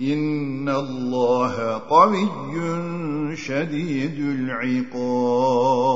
إن الله قوي شديد العقاب